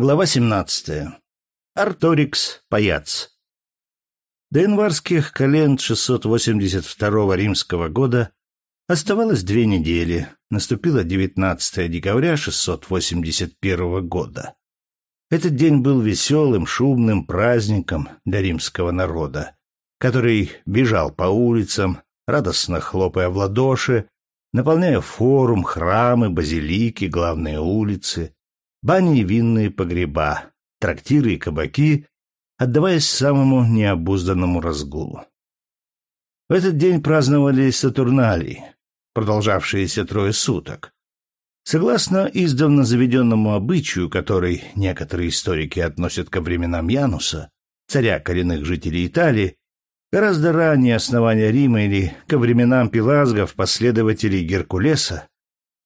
Глава 17. Арторикс Паяц. До январских календ 682 римского года оставалось две недели. Наступило 19 декабря 681 года. Этот день был веселым, шумным праздником для римского народа, который бежал по улицам, радостно хлопая в ладоши, наполняя форум, храмы, базилики, главные улицы, бани и винные погреба, трактиры и кабаки, отдаваясь самому необузданному разгулу. В этот день праздновали Сатурналии, продолжавшиеся трое суток. Согласно издавна заведенному обычаю, который некоторые историки относят ко временам Януса, царя коренных жителей Италии, гораздо ранее основания Рима или ко временам Пелазгов, последователей Геркулеса,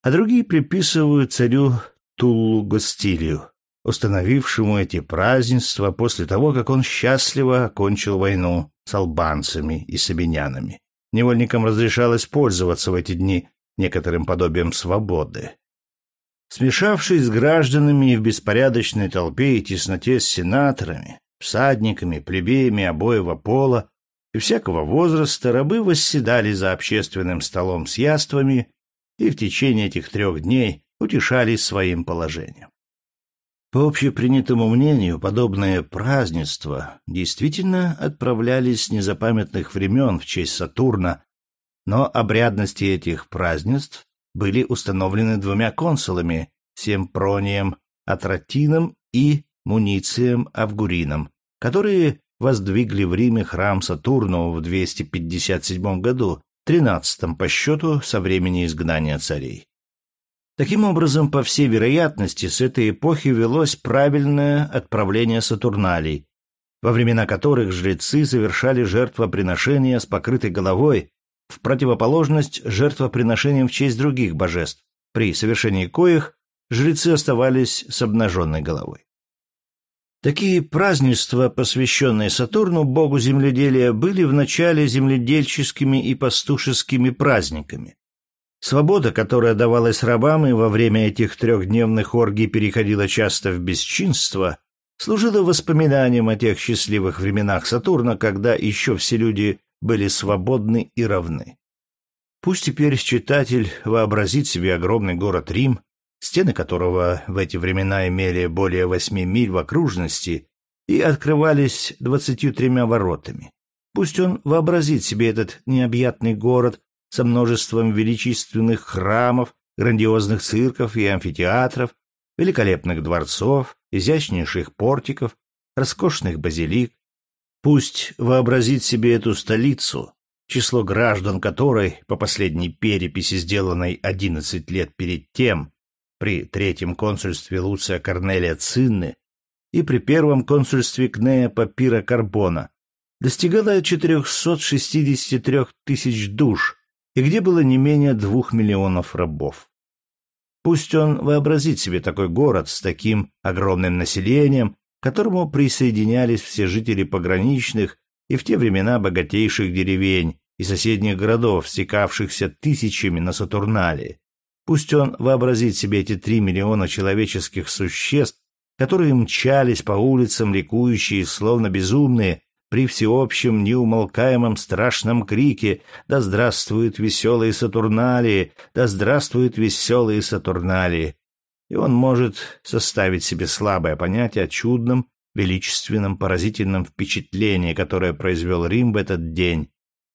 а другие приписывают царю Туллу Гостилию, установившему эти празднества после того, как он счастливо окончил войну с албанцами и сабинянами. Невольникам разрешалось пользоваться в эти дни некоторым подобием свободы. Смешавшись с гражданами в беспорядочной толпе и тесноте с сенаторами, всадниками, плебеями обоего пола и всякого возраста, рабы восседали за общественным столом с яствами и в течение этих трех дней утешались своим положением. По общепринятому мнению, подобные празднества действительно отправлялись с незапамятных времен в честь Сатурна, но обрядности этих празднеств были установлены двумя консулами Семпронием Атратином и Муницием Авгурином, которые воздвигли в Риме храм Сатурну в 257 году, тринадцатом по счету со времени изгнания царей. Таким образом, по всей вероятности, с этой эпохи велось правильное отправление Сатурналей, во времена которых жрецы совершали жертвоприношения с покрытой головой в противоположность жертвоприношениям в честь других божеств, при совершении коих жрецы оставались с обнаженной головой. Такие празднества, посвященные Сатурну, богу земледелия, были вначале земледельческими и пастушескими праздниками, Свобода, которая давалась рабам и во время этих трехдневных оргий переходила часто в бесчинство, служила воспоминанием о тех счастливых временах Сатурна, когда еще все люди были свободны и равны. Пусть теперь читатель вообразит себе огромный город Рим, стены которого в эти времена имели более восьми миль в окружности и открывались двадцатью тремя воротами. Пусть он вообразит себе этот необъятный город со множеством величественных храмов, грандиозных цирков и амфитеатров, великолепных дворцов, изящнейших портиков, роскошных базилик. Пусть вообразит себе эту столицу, число граждан которой, по последней переписи, сделанной одиннадцать лет перед тем, при третьем консульстве Луция Корнелия Цинны и при первом консульстве Кнея Папира Карбона, достигало 463 тысяч душ, и где было не менее двух миллионов рабов. Пусть он вообразит себе такой город с таким огромным населением, к которому присоединялись все жители пограничных и в те времена богатейших деревень и соседних городов, стекавшихся тысячами на Сатурнале. Пусть он вообразит себе эти три миллиона человеческих существ, которые мчались по улицам, ликующие, словно безумные, при всеобщем неумолкаемом страшном крике «Да здравствуют веселые Сатурналии! Да здравствуют веселые Сатурналии!» И он может составить себе слабое понятие о чудном, величественном, поразительном впечатлении, которое произвел Рим в этот день,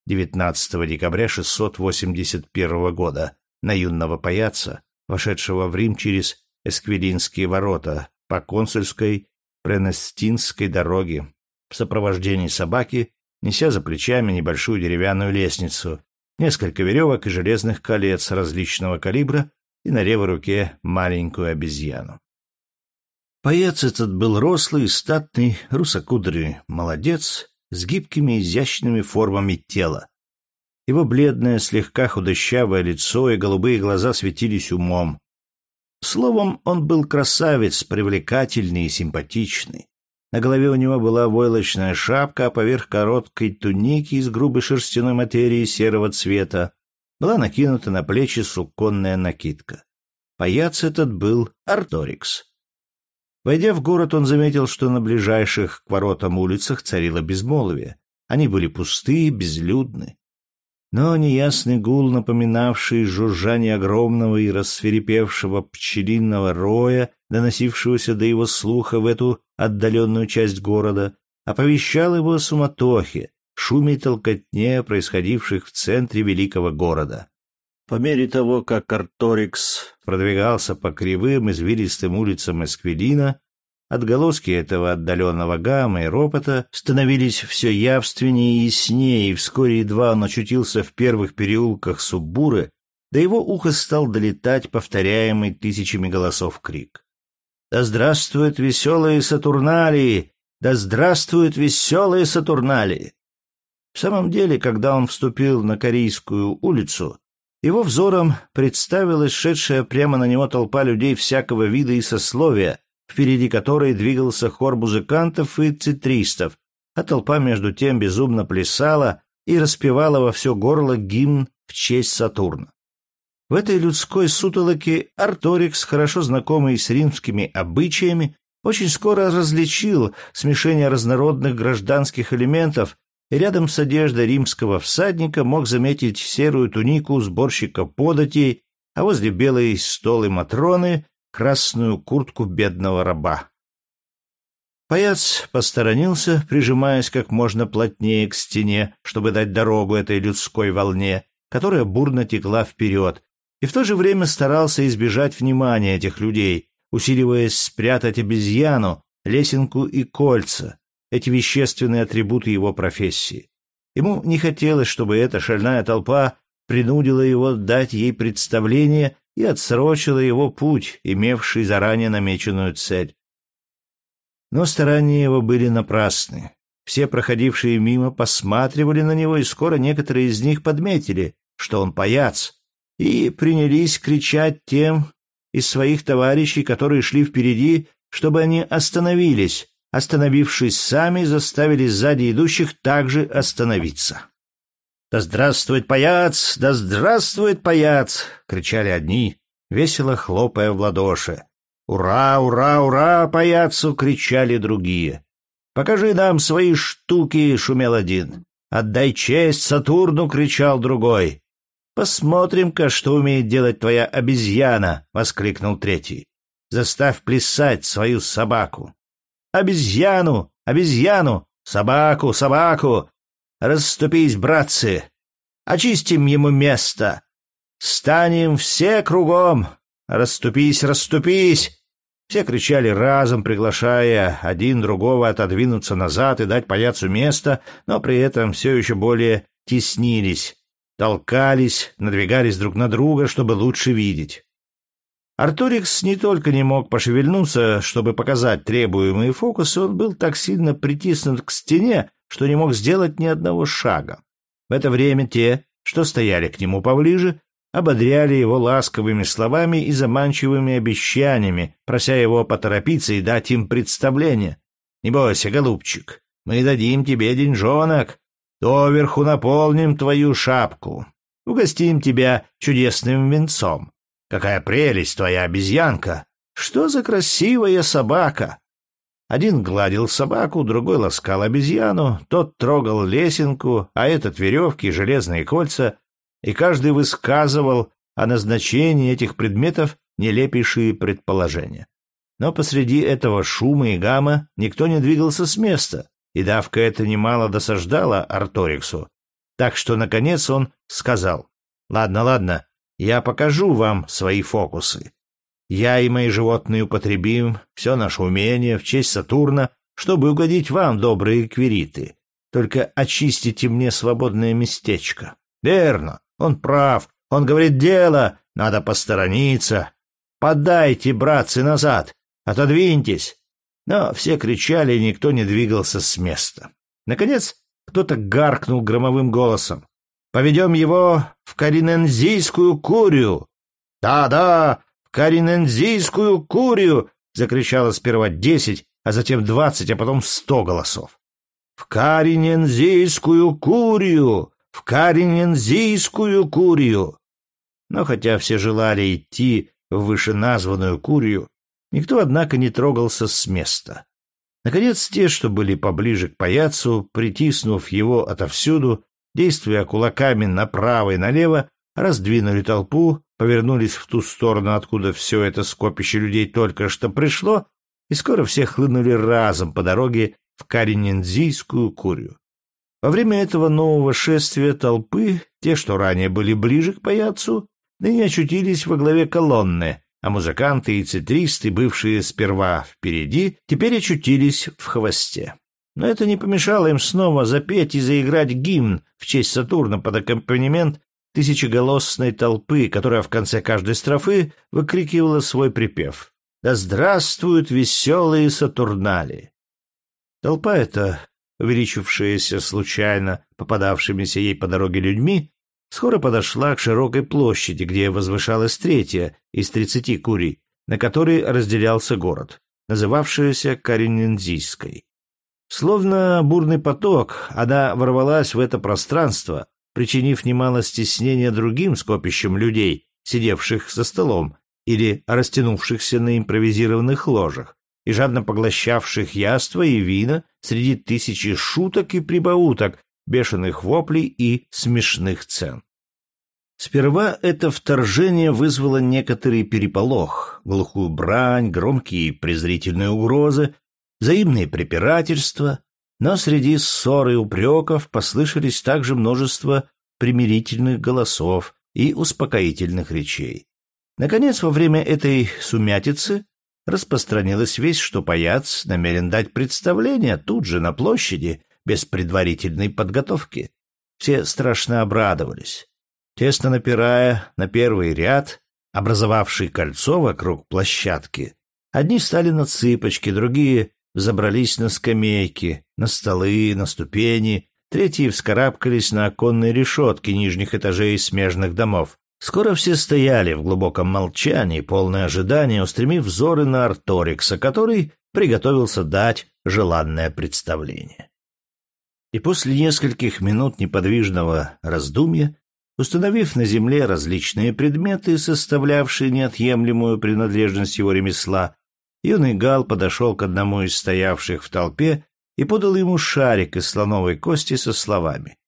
19 декабря 681 года, на юного паяца, вошедшего в Рим через Эсквилинские ворота по консульской Пренестинской дороге, в сопровождении собаки, неся за плечами небольшую деревянную лестницу, несколько веревок и железных колец различного калибра и на левой руке маленькую обезьяну. Поец этот был рослый статный, русокудрый молодец с гибкими изящными формами тела. Его бледное, слегка худощавое лицо и голубые глаза светились умом. Словом, он был красавец, привлекательный и симпатичный. На голове у него была войлочная шапка, а поверх короткой туники из грубой шерстяной материи серого цвета была накинута на плечи суконная накидка. Паяц этот был Арторикс. Войдя в город, он заметил, что на ближайших к воротам улицах царило безмолвие. Они были пустые, безлюдны. Но неясный гул, напоминавший жужжание огромного и рассверепевшего пчелиного роя, доносившегося до его слуха в эту отдаленную часть города, оповещал его о суматохе, шуме и толкотне, происходивших в центре великого города. По мере того, как Арторикс продвигался по кривым извилистым улицам Эсквилина, отголоски этого отдаленного гамма и ропота становились все явственнее и яснее, и вскоре едва он очутился в первых переулках Суббуры, до его уха стал долетать повторяемый тысячами голосов крик. «Да здравствуют веселые Сатурналии! Да здравствуют веселые Сатурналии!» В самом деле, когда он вступил на Корейскую улицу, его взором представилась шедшая прямо на него толпа людей всякого вида и сословия, впереди которой двигался хор музыкантов и цитристов, а толпа между тем безумно плясала и распевала во все горло гимн в честь Сатурна. В этой людской сутолоке Арторикс, хорошо знакомый с римскими обычаями, очень скоро различил смешение разнородных гражданских элементов и рядом с одеждой римского всадника мог заметить серую тунику сборщика податей, а возле белой столы Матроны — красную куртку бедного раба. Паяц посторонился, прижимаясь как можно плотнее к стене, чтобы дать дорогу этой людской волне, которая бурно текла вперед, и в то же время старался избежать внимания этих людей, усиливаясь спрятать обезьяну, лесенку и кольца, эти вещественные атрибуты его профессии. Ему не хотелось, чтобы эта шальная толпа принудила его дать ей представление и отсрочила его путь, имевший заранее намеченную цель. Но старания его были напрасны. Все проходившие мимо посматривали на него, и скоро некоторые из них подметили, что он паяц, и принялись кричать тем из своих товарищей, которые шли впереди, чтобы они остановились, остановившись сами, заставили сзади идущих также остановиться. «Да здравствует паяц! Да здравствует паяц!» — кричали одни, весело хлопая в ладоши. «Ура, ура, ура, паяцу!» — кричали другие. «Покажи нам свои штуки!» — шумел один. «Отдай честь Сатурну!» — кричал другой. «Посмотрим-ка, что умеет делать твоя обезьяна!» — воскликнул третий. «Заставь плясать свою собаку!» Обезьяну! Обезьяну! Собаку! Собаку! Расступись, братцы! Очистим ему место! Станем все кругом! Расступись, расступись!» Все кричали разом, приглашая один другого отодвинуться назад и дать паяцу место, но при этом все еще более теснились, толкались, надвигались друг на друга, чтобы лучше видеть. Артурикс не только не мог пошевельнуться, чтобы показать требуемые фокусы, он был так сильно притиснут к стене, что не мог сделать ни одного шага. В это время те, что стояли к нему поближе, ободряли его ласковыми словами и заманчивыми обещаниями, прося его поторопиться и дать им представление. «Не бойся, голубчик, мы дадим тебе деньжонок, доверху наполним твою шапку, угостим тебя чудесным венцом. Какая прелесть твоя обезьянка! Что за красивая собака!» Один гладил собаку, другой ласкал обезьяну, тот трогал лесенку, а этот веревки и железные кольца, и каждый высказывал о назначении этих предметов нелепейшие предположения. Но посреди этого шума и гамма никто не двигался с места, и давка это немало досаждала Арториксу, так что, наконец, он сказал, «Ладно, ладно, я покажу вам свои фокусы. Я и мои животные употребим все наше умение в честь Сатурна, чтобы угодить вам, добрые квириты. Только очистите мне свободное местечко. Верно, он прав. Он говорит дело, надо посторониться. Подайте, братцы, назад. Отодвиньтесь. Но все кричали, и никто не двигался с места. Наконец, кто-то гаркнул громовым голосом. Поведем его в Каринензийскую курию. Да-да, в Каринензийскую курию, закричало сперва десять, а затем двадцать, а потом сто голосов. В Каринензийскую курию, в Каринензийскую курию. Но хотя все желали идти в вышеназванную курию, Никто, однако, не трогался с места. Наконец, те, что были поближе к паяцу, притиснув его отовсюду, действуя кулаками направо и налево, раздвинули толпу, повернулись в ту сторону, откуда все это скопище людей только что пришло, и скоро все хлынули разом по дороге в Каринензийскую курью. Во время этого нового шествия толпы, те, что ранее были ближе к паяцу, ныне очутились во главе колонны, а музыканты и цитристы, бывшие сперва впереди, теперь очутились в хвосте. Но это не помешало им снова запеть и заиграть гимн в честь Сатурна под аккомпанемент тысячеголосной толпы, которая в конце каждой строфы выкрикивала свой припев. «Да здравствуют веселые Сатурнали!» Толпа эта, увеличившаяся случайно попадавшимися ей по дороге людьми, скоро подошла к широкой площади, где возвышалась третья из тридцати курий, на которой разделялся город, называвшаяся Каринензийской. Словно бурный поток, она ворвалась в это пространство, причинив немало стеснения другим скопищам людей, сидевших за столом или растянувшихся на импровизированных ложах, и жадно поглощавших яства и вина среди тысячи шуток и прибауток, бешеных воплей и смешных цен. Сперва это вторжение вызвало некоторый переполох, глухую брань, громкие презрительные угрозы, взаимные препирательства, но среди ссор и упреков послышались также множество примирительных голосов и успокоительных речей. Наконец, во время этой сумятицы распространилась весть, что паяц намерен дать представление тут же на площади, без предварительной подготовки. Все страшно обрадовались. Тесно напирая на первый ряд, образовавший кольцо вокруг площадки, одни стали на цыпочки, другие забрались на скамейки, на столы, на ступени, третьи вскарабкались на оконные решетки нижних этажей смежных домов. Скоро все стояли в глубоком молчании, полное ожидание, устремив взоры на Арторикса, который приготовился дать желанное представление и после нескольких минут неподвижного раздумья, установив на земле различные предметы, составлявшие неотъемлемую принадлежность его ремесла, юный Гал подошел к одному из стоявших в толпе и подал ему шарик из слоновой кости со словами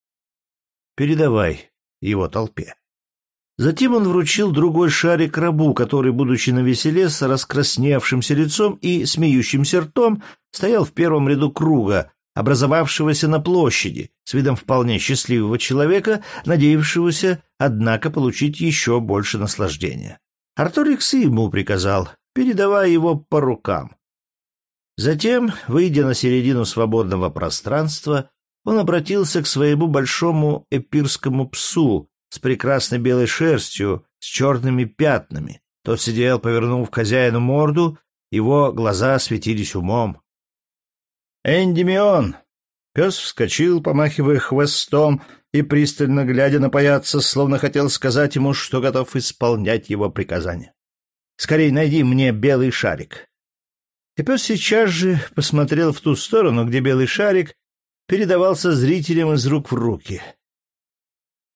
«Передавай его толпе». Затем он вручил другой шарик рабу, который, будучи на веселе, с раскрасневшимся лицом и смеющимся ртом, стоял в первом ряду круга, образовавшегося на площади, с видом вполне счастливого человека, надеявшегося, однако, получить еще больше наслаждения. Арторикс ему приказал, передавая его по рукам. Затем, выйдя на середину свободного пространства, он обратился к своему большому эпирскому псу с прекрасной белой шерстью, с черными пятнами. Тот сидел, повернув хозяину морду, его глаза светились умом. «Эндимион!» Пес вскочил, помахивая хвостом и пристально глядя на паяца, словно хотел сказать ему, что готов исполнять его приказания. «Скорей найди мне белый шарик». И пес сейчас же посмотрел в ту сторону, где белый шарик передавался зрителям из рук в руки.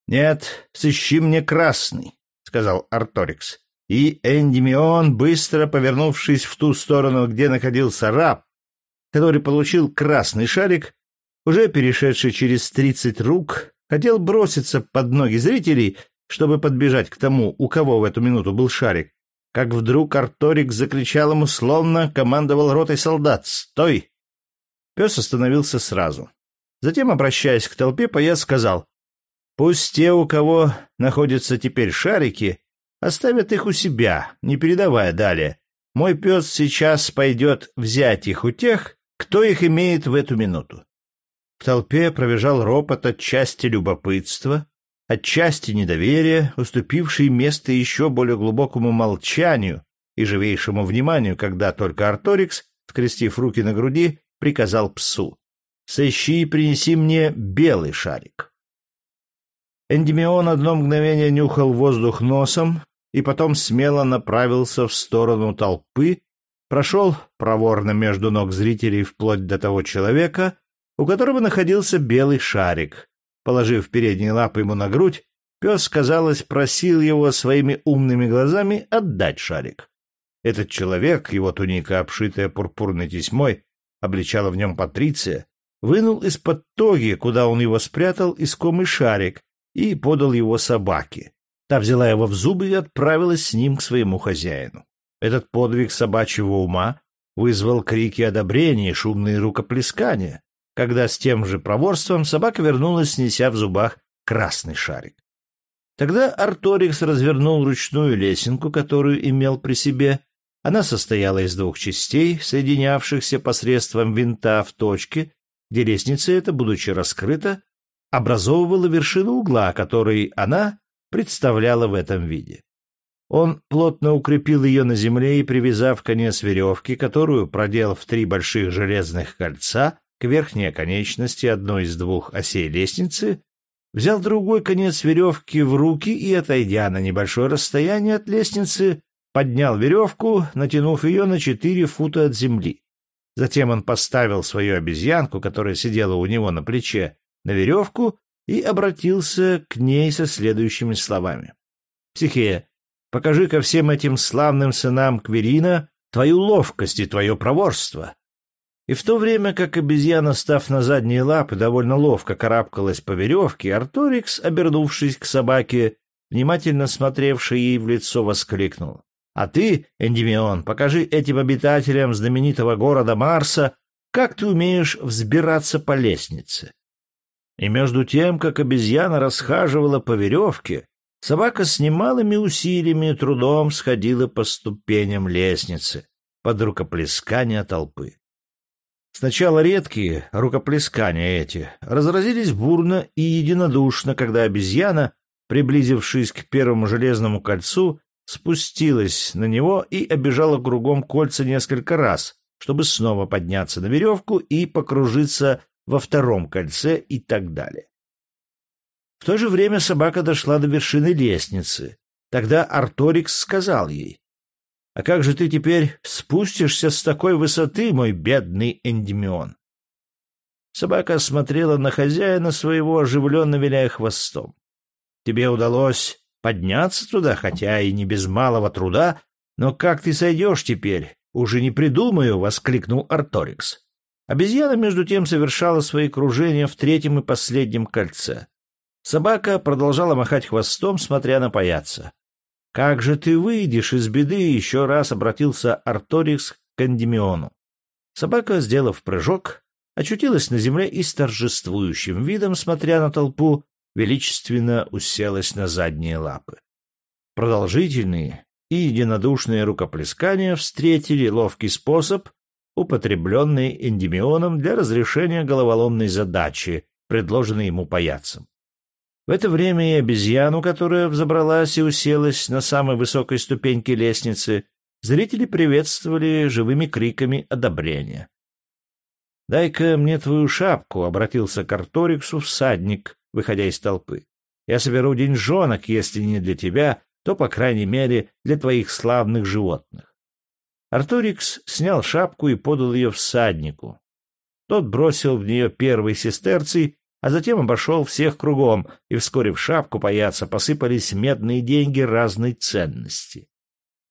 «Нет, сыщи мне красный», — сказал Арторикс. И Эндимион, быстро повернувшись в ту сторону, где находился раб, который получил красный шарик, уже перешедший через тридцать рук, хотел броситься под ноги зрителей, чтобы подбежать к тому, у кого в эту минуту был шарик, как вдруг Арторик закричал ему, словно командовал ротой солдат «Стой!». Пес остановился сразу. Затем, обращаясь к толпе, пояс сказал «Пусть те, у кого находятся теперь шарики, оставят их у себя, не передавая далее. Мой пес сейчас пойдет взять их у тех, кто их имеет в эту минуту? В толпе пробежал ропот отчасти любопытства, отчасти недоверия, уступивший место еще более глубокому молчанию и живейшему вниманию, когда только Арторикс, скрестив руки на груди, приказал псу «Сыщи и принеси мне белый шарик». Эндимион одно мгновение нюхал воздух носом и потом смело направился в сторону толпы, прошел проворно между ног зрителей вплоть до того человека, у которого находился белый шарик. Положив передние лапы ему на грудь, пес, казалось, просил его своими умными глазами отдать шарик. Этот человек, его туника, обшитая пурпурной тесьмой, обличала в нем Патриция, вынул из-под тоги, куда он его спрятал, искомый шарик и подал его собаке. Та взяла его в зубы и отправилась с ним к своему хозяину. Этот подвиг собачьего ума вызвал крики одобрения и шумные рукоплескания, когда с тем же проворством собака вернулась, неся в зубах красный шарик. Тогда Арторикс развернул ручную лесенку, которую имел при себе. Она состояла из двух частей, соединявшихся посредством винта в точке, где лестница эта, будучи раскрыта, образовывала вершину угла, который она представляла в этом виде. Он плотно укрепил ее на земле и, привязав конец веревки, которую продел в три больших железных кольца к верхней конечности одной из двух осей лестницы, взял другой конец веревки в руки и, отойдя на небольшое расстояние от лестницы, поднял веревку, натянув ее на четыре фута от земли. Затем он поставил свою обезьянку, которая сидела у него на плече, на веревку и обратился к ней со следующими словами. «Психея, покажи ко всем этим славным сынам Кверина твою ловкость и твое проворство. И в то время как обезьяна, став на задние лапы, довольно ловко карабкалась по веревке, Арторикс, обернувшись к собаке, внимательно смотревший ей в лицо, воскликнул. «А ты, Эндимион, покажи этим обитателям знаменитого города Марса, как ты умеешь взбираться по лестнице». И между тем, как обезьяна расхаживала по веревке, собака с немалыми усилиями и трудом сходила по ступеням лестницы под рукоплескание толпы. Сначала редкие рукоплескания эти разразились бурно и единодушно, когда обезьяна, приблизившись к первому железному кольцу, спустилась на него и обежала кругом кольца несколько раз, чтобы снова подняться на веревку и покружиться во втором кольце и так далее. В то же время собака дошла до вершины лестницы. Тогда Арторикс сказал ей, а как же ты теперь спустишься с такой высоты, мой бедный Эндимион? Собака смотрела на хозяина своего, оживленно виляя хвостом. Тебе удалось подняться туда, хотя и не без малого труда, но как ты сойдешь теперь? Уже не придумаю, — воскликнул Арторикс. Обезьяна, между тем, совершала свои кружения в третьем и последнем кольце. Собака продолжала махать хвостом, смотря на паяца. «Как же ты выйдешь из беды?» — еще раз обратился Арторикс к Эндимиону. Собака, сделав прыжок, очутилась на земле и с торжествующим видом, смотря на толпу, величественно уселась на задние лапы. Продолжительные и единодушные рукоплескания встретили ловкий способ, употребленный Эндимионом для разрешения головоломной задачи, предложенной ему паяцем. В это время и обезьяну, которая взобралась и уселась на самой высокой ступеньке лестницы, зрители приветствовали живыми криками одобрения. «Дай-ка мне твою шапку», — обратился к Арториксу всадник, выходя из толпы. «Я соберу деньжонок, если не для тебя, то, по крайней мере, для твоих славных животных». Арторикс снял шапку и подал ее всаднику. Тот бросил в нее первый сестерций а затем обошел всех кругом, и вскоре в шапку паяца посыпались медные деньги разной ценности.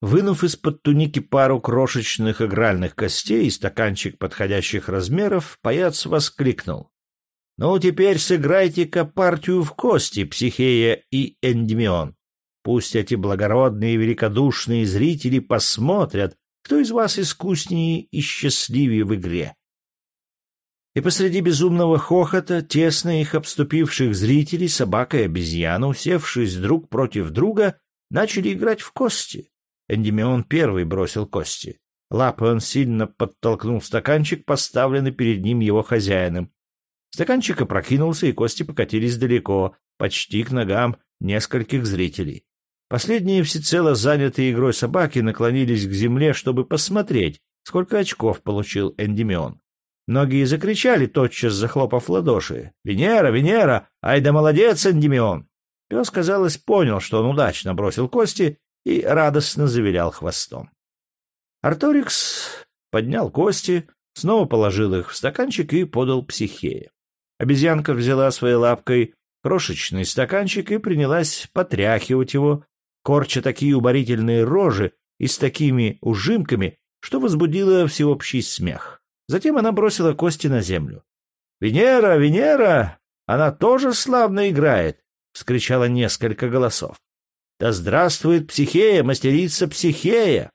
Вынув из-под туники пару крошечных игральных костей и стаканчик подходящих размеров, паяц воскликнул. — Ну, теперь сыграйте-ка партию в кости, Психея и Эндимион. Пусть эти благородные и великодушные зрители посмотрят, кто из вас искуснее и счастливее в игре. И посреди безумного хохота, тесно их обступивших зрителей, собака и обезьяна, усевшись друг против друга, начали играть в кости. Эндимион первый бросил кости. Лапой он сильно подтолкнул стаканчик, поставленный перед ним его хозяином. Стаканчик опрокинулся, и кости покатились далеко, почти к ногам нескольких зрителей. Последние, всецело занятые игрой собаки, наклонились к земле, чтобы посмотреть, сколько очков получил Эндимион. Многие закричали, тотчас захлопав ладоши. «Венера! Венера! Ай да молодец, Эндимион!» Пес, казалось, понял, что он удачно бросил кости и радостно завилял хвостом. Арторикс поднял кости, снова положил их в стаканчик и подал психее. Обезьянка взяла своей лапкой крошечный стаканчик и принялась потряхивать его, корча такие уборительные рожи и с такими ужимками, что возбудило всеобщий смех. Затем она бросила кости на землю. «Венера, Венера! Она тоже славно играет!» — вскричало несколько голосов. «Да здравствует Психея, мастерица Психея!»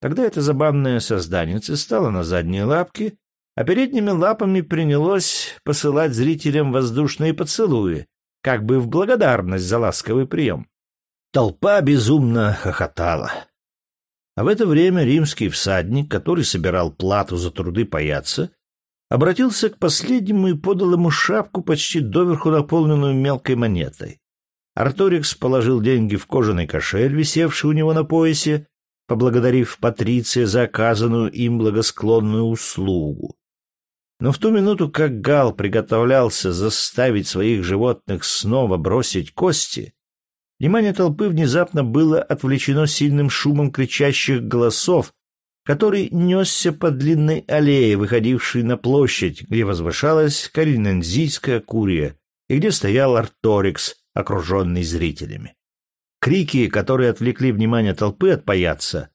Тогда это забавное создание стало на задние лапки, а передними лапами принялось посылать зрителям воздушные поцелуи, как бы в благодарность за ласковый прием. Толпа безумно хохотала. А в это время римский всадник, который собирал плату за труды паяца, обратился к последнему и подал ему шапку, почти доверху наполненную мелкой монетой. Арторикс положил деньги в кожаный кошель, висевший у него на поясе, поблагодарив Патриция за оказанную им благосклонную услугу. Но в ту минуту, как Гал приготовлялся заставить своих животных снова бросить кости, внимание толпы внезапно было отвлечено сильным шумом кричащих голосов, который несся по длинной аллее, выходившей на площадь, где возвышалась Каринензийская курия и где стоял Арторикс, окруженный зрителями. Крики, которые отвлекли внимание толпы от паяца,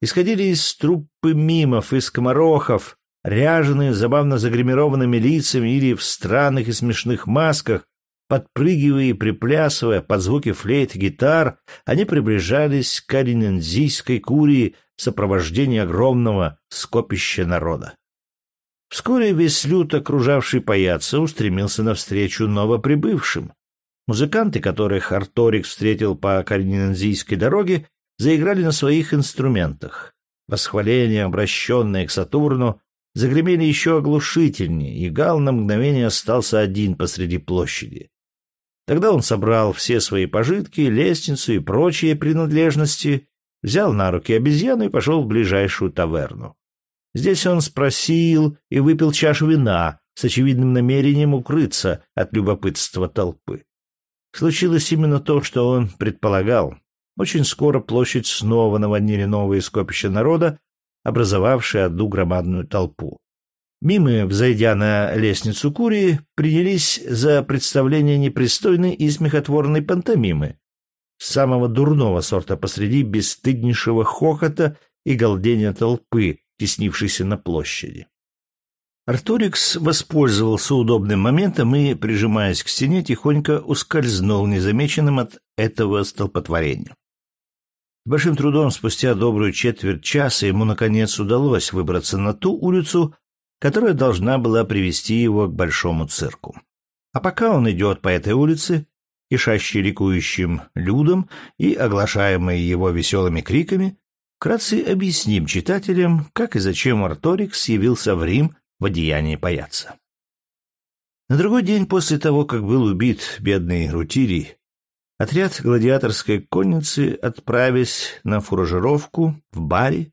исходили из труппы мимов и скоморохов, ряженые забавно загримированными лицами или в странных и смешных масках, подпрыгивая и приплясывая под звуки флейт и гитар, они приближались к Аринензийской курии в сопровождении огромного скопища народа. Вскоре весь люд, окружавший паяца, устремился навстречу новоприбывшим. Музыканты, которых Арторик встретил по Калининзийской дороге, заиграли на своих инструментах. Восхваления, обращенные к Сатурну, загремели еще оглушительнее, и Гал на мгновение остался один посреди площади. Тогда он собрал все свои пожитки, лестницу и прочие принадлежности, взял на руки обезьяну и пошел в ближайшую таверну. Здесь он спросил и выпил чашу вина с очевидным намерением укрыться от любопытства толпы. Случилось именно то, что он предполагал. Очень скоро площадь снова наводнили новые скопища народа, образовавшие одну громадную толпу. Мимы, взойдя на лестницу Курии, принялись за представление непристойной и смехотворной пантомимы, самого дурного сорта посреди бесстыднейшего хохота и галдения толпы, теснившейся на площади. Арторикс воспользовался удобным моментом и, прижимаясь к стене, тихонько ускользнул незамеченным от этого столпотворения. Большим трудом спустя добрую четверть часа ему, наконец, удалось выбраться на ту улицу, которая должна была привести его к большому цирку. А пока он идет по этой улице, кишащей ликующим людом и оглашаемой его веселыми криками, вкратце объясним читателям, как и зачем Арторикс явился в Рим в одеянии паяца. На другой день после того, как был убит бедный Рутирий, отряд гладиаторской конницы, отправясь на фуражировку в баре,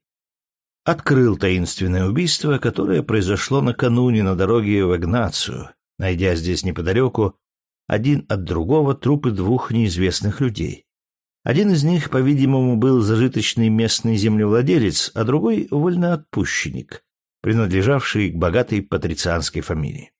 открыл таинственное убийство, которое произошло накануне на дороге в Игнацию, найдя здесь неподалеку один от другого трупы двух неизвестных людей. Один из них, по-видимому, был зажиточный местный землевладелец, а другой — вольноотпущенник, принадлежавший к богатой патрицианской фамилии.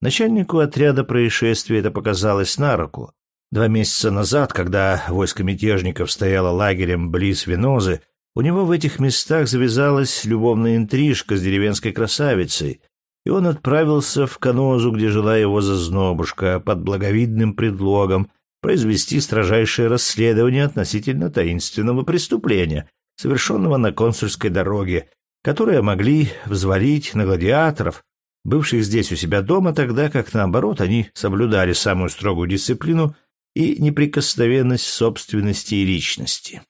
Начальнику отряда происшествия это показалось на руку. Два месяца назад, когда войско мятежников стояло лагерем близ Венозы, у него в этих местах завязалась любовная интрижка с деревенской красавицей, и он отправился в Канозу, где жила его зазнобушка, под благовидным предлогом произвести строжайшее расследование относительно таинственного преступления, совершенного на консульской дороге, которые могли взвалить на гладиаторов, бывших здесь у себя дома, тогда как, наоборот, они соблюдали самую строгую дисциплину и неприкосновенность собственности и личности.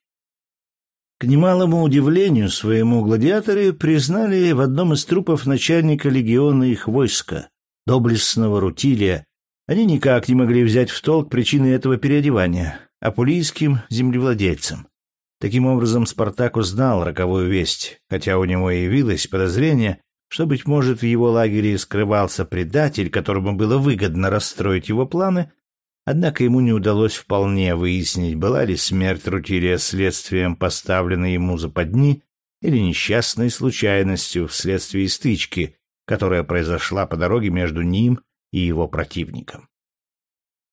К немалому удивлению своему гладиаторы признали в одном из трупов начальника легиона их войска, доблестного Рутилия. Они никак не могли взять в толк причины этого переодевания, апулийским землевладельцам. Таким образом, Спартак узнал роковую весть, хотя у него и явилось подозрение, что, быть может, в его лагере скрывался предатель, которому было выгодно расстроить его планы, однако ему не удалось вполне выяснить, была ли смерть Рутилия следствием поставленной ему западни или несчастной случайностью вследствие стычки, которая произошла по дороге между ним и его противником.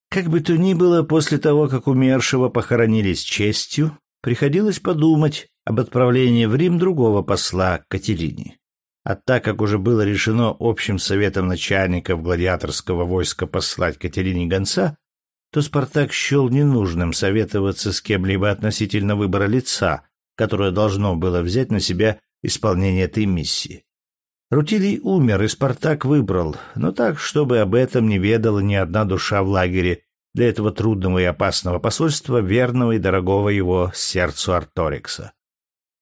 Как бы то ни было, после того, как умершего похоронили с честью, Приходилось подумать, об отправлении в Рим другого посла к Катерине. А так как уже было решено общим советом начальников гладиаторского войска послать Катерине гонца, то Спартак счел ненужным советоваться с кем-либо относительно выбора лица, которое должно было взять на себя исполнение этой миссии. Рутилий умер, и Спартак выбрал, но так, чтобы об этом не ведала ни одна душа в лагере для этого трудного и опасного посольства, верного и дорогого его сердцу Арторикса.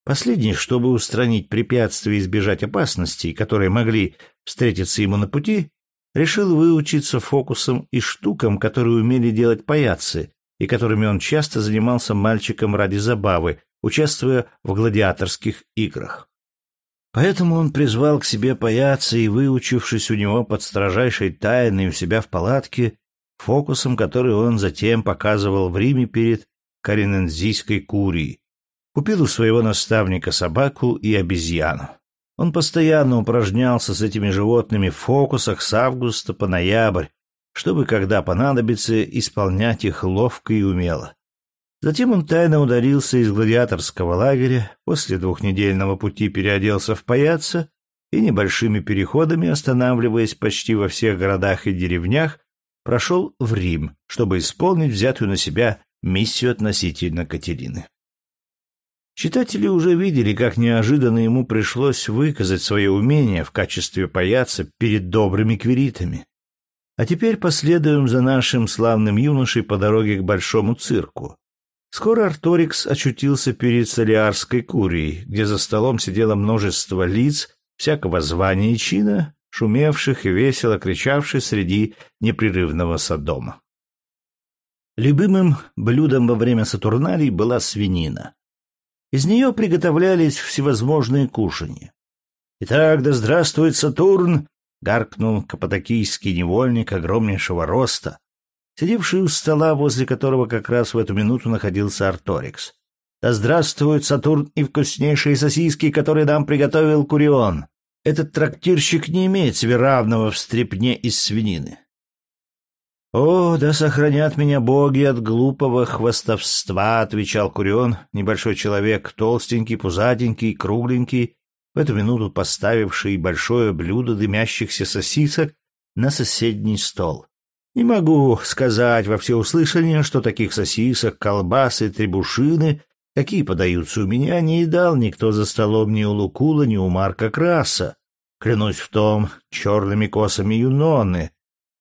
Последний, чтобы устранить препятствия и избежать опасностей, которые могли встретиться ему на пути, решил выучиться фокусам и штукам, которые умели делать паяцы, и которыми он часто занимался мальчиком ради забавы, участвуя в гладиаторских играх. Поэтому он призвал к себе паяца и, выучившись у него под строжайшей тайной у себя в палатке, фокусом, который он затем показывал в Риме перед Каринензийской курией, купил у своего наставника собаку и обезьяну. Он постоянно упражнялся с этими животными в фокусах с августа по ноябрь, чтобы, когда понадобится, исполнять их ловко и умело. Затем он тайно ударился из гладиаторского лагеря, после двухнедельного пути переоделся в паяца и небольшими переходами, останавливаясь почти во всех городах и деревнях, прошел в Рим, чтобы исполнить взятую на себя миссию относительно Катерины. Читатели уже видели, как неожиданно ему пришлось выказать свое умение в качестве паяца перед добрыми квиритами. А теперь последуем за нашим славным юношей по дороге к большому цирку. Скоро Арторикс очутился перед Солиарской курией, где за столом сидело множество лиц всякого звания и чина, шумевших и весело кричавших среди непрерывного садома. Любимым блюдом во время Сатурналей была свинина. Из нее приготовлялись всевозможные кушанья. «Итак, да здравствует Сатурн!» — гаркнул каппадокийский невольник огромнейшего роста, сидевший у стола, возле которого как раз в эту минуту находился Арторикс. «Да здравствует Сатурн и вкуснейшие сосиски, которые нам приготовил Курион! Этот трактирщик не имеет себе равного в стрепне из свинины». «О, да сохранят меня боги от глупого хвастовства», — отвечал Курион, небольшой человек, толстенький, пузатенький, кругленький, в эту минуту поставивший большое блюдо дымящихся сосисок на соседний стол. Не могу сказать во всеуслышание, что таких сосисок, колбасы, требушины, какие подаются у меня, не едал никто за столом ни у Лукула, ни у Марка Краса. Клянусь в том черными косами Юноны,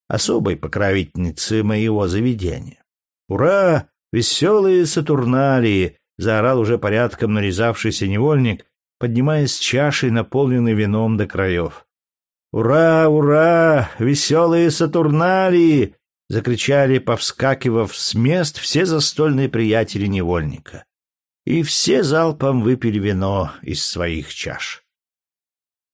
особой покровительницы моего заведения. «Ура! Веселые Сатурналии!» — заорал уже порядком нарезавшийся невольник, поднимаясь с чашей, наполненной вином до краев. «Ура, ура! Веселые Сатурналии!» — закричали, повскакивав с мест, все застольные приятели невольника. И все залпом выпили вино из своих чаш.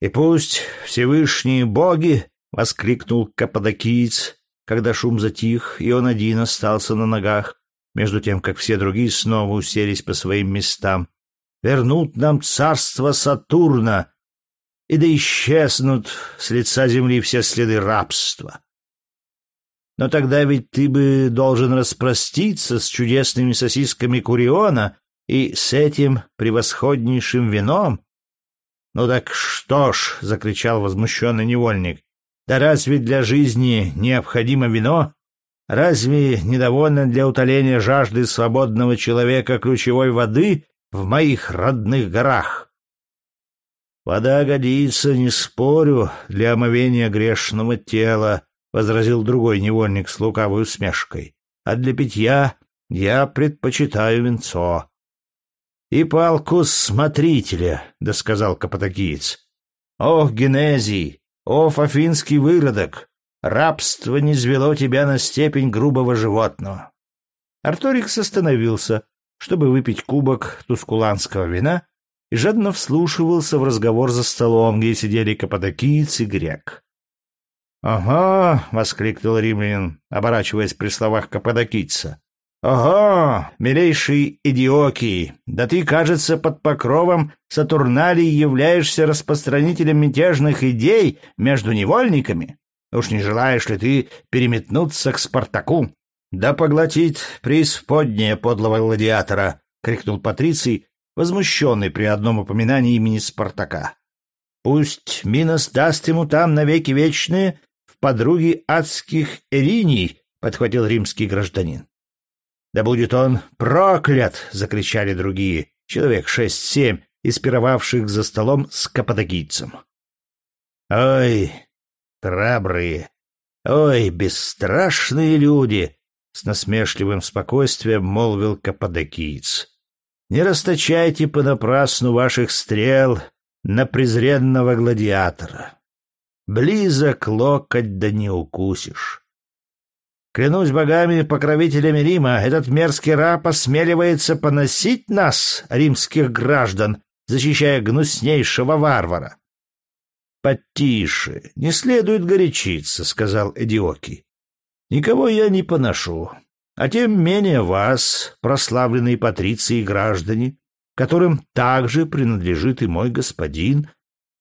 «И пусть Всевышние боги!» — воскликнул Каппадокиец, когда шум затих, и он один остался на ногах, между тем, как все другие снова уселись по своим местам. «Вернут нам царство Сатурна!» и да исчезнут с лица земли все следы рабства. Но тогда ведь ты бы должен распроститься с чудесными сосисками Куриона и с этим превосходнейшим вином. — Ну так что ж, — закричал возмущенный невольник, — да разве для жизни необходимо вино? Разве недовольно для утоления жажды свободного человека ключевой воды в моих родных горах? «Вода годится, не спорю, для омовения грешного тела», — возразил другой невольник с лукавой усмешкой. «А для питья я предпочитаю венцо». «И палку смотрителя», — досказал Каппадокиец. «Ох, Генезий, о, фафинский выродок! Рабство не звело тебя на степень грубого животного». Арторикс остановился, чтобы выпить кубок тускуланского вина и жадно вслушивался в разговор за столом, где сидели каппадокиец и грек. «Ага!» — воскликнул римлянин, оборачиваясь при словах каппадокийца. «Ого, милейший идиокий, да ты, кажется, под покровом Сатурналии являешься распространителем мятежных идей между невольниками. Уж не желаешь ли ты переметнуться к Спартаку? Да поглотит преисподнее подлого гладиатора!» — крикнул Патриций, возмущенный при одном упоминании имени Спартака. «Пусть Минос даст ему там навеки вечные в подруги адских Эриней», — подхватил римский гражданин. «Да будет он проклят!» — закричали другие, человек шесть-семь, испировавших за столом с каппадокийцем. «Ой, храбрые, ой, бесстрашные люди!» — с насмешливым спокойствием молвил каппадокиец. «Не расточайте понапрасну ваших стрел на презренного гладиатора. Близок локоть да не укусишь. Клянусь богами, покровителями Рима, этот мерзкий раб осмеливается поносить нас, римских граждан, защищая гнуснейшего варвара. «Потише, не следует горячиться», — сказал Эдиокий. «Никого я не поношу, а тем менее вас, прославленные патриции и граждане, которым также принадлежит и мой господин.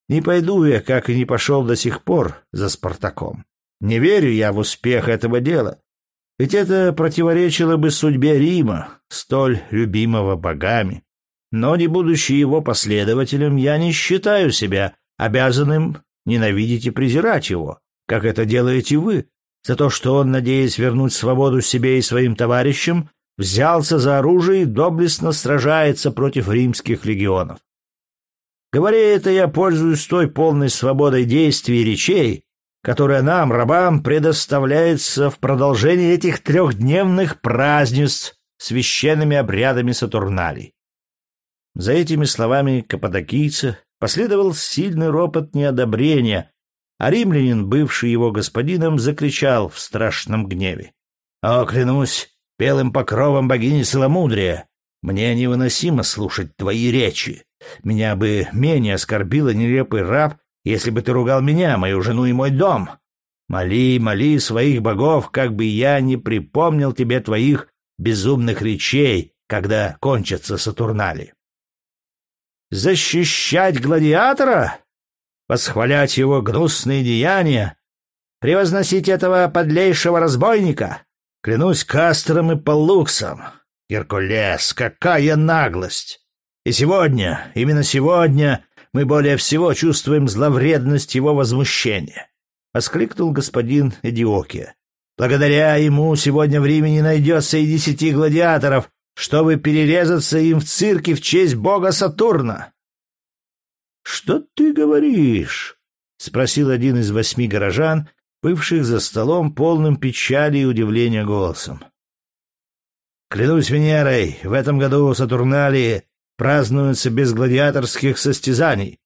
Не пойду я, как и не пошел до сих пор, за Спартаком. Не верю я в успех этого дела, ведь это противоречило бы судьбе Рима, столь любимого богами. Но, не будучи его последователем, я не считаю себя обязанным ненавидеть и презирать его, как это делаете вы, за то, что он, надеясь вернуть свободу себе и своим товарищам, взялся за оружие и доблестно сражается против римских легионов. Говоря это, я пользуюсь той полной свободой действий и речей, которая нам, рабам, предоставляется в продолжении этих трехдневных празднеств священными обрядами Сатурналей. За этими словами каппадокийца последовал сильный ропот неодобрения, а римлянин, бывший его господином, закричал в страшном гневе. «О, клянусь белым покровом богини целомудрия! Мне невыносимо слушать твои речи. Меня бы менее оскорбило нелепый раб, если бы ты ругал меня, мою жену и мой дом. Моли, моли своих богов, как бы я не припомнил тебе твоих безумных речей, когда кончатся Сатурнали. Защищать гладиатора? Восхвалять его гнусные деяния? Превозносить этого подлейшего разбойника? Клянусь Кастером и Паллуксом. Геркулес, какая наглость! И сегодня, именно сегодня, мы более всего чувствуем зловредность его возмущения. Воскликнул господин Эдиокия. Благодаря ему сегодня в Риме не найдется и десяти гладиаторов, чтобы перерезаться им в цирке в честь бога Сатурна. — Что ты говоришь? — спросил один из восьми горожан, бывших за столом полным печали и удивления голосом. — Клянусь Венерой, в этом году Сатурналии празднуются без гладиаторских состязаний.